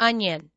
onion.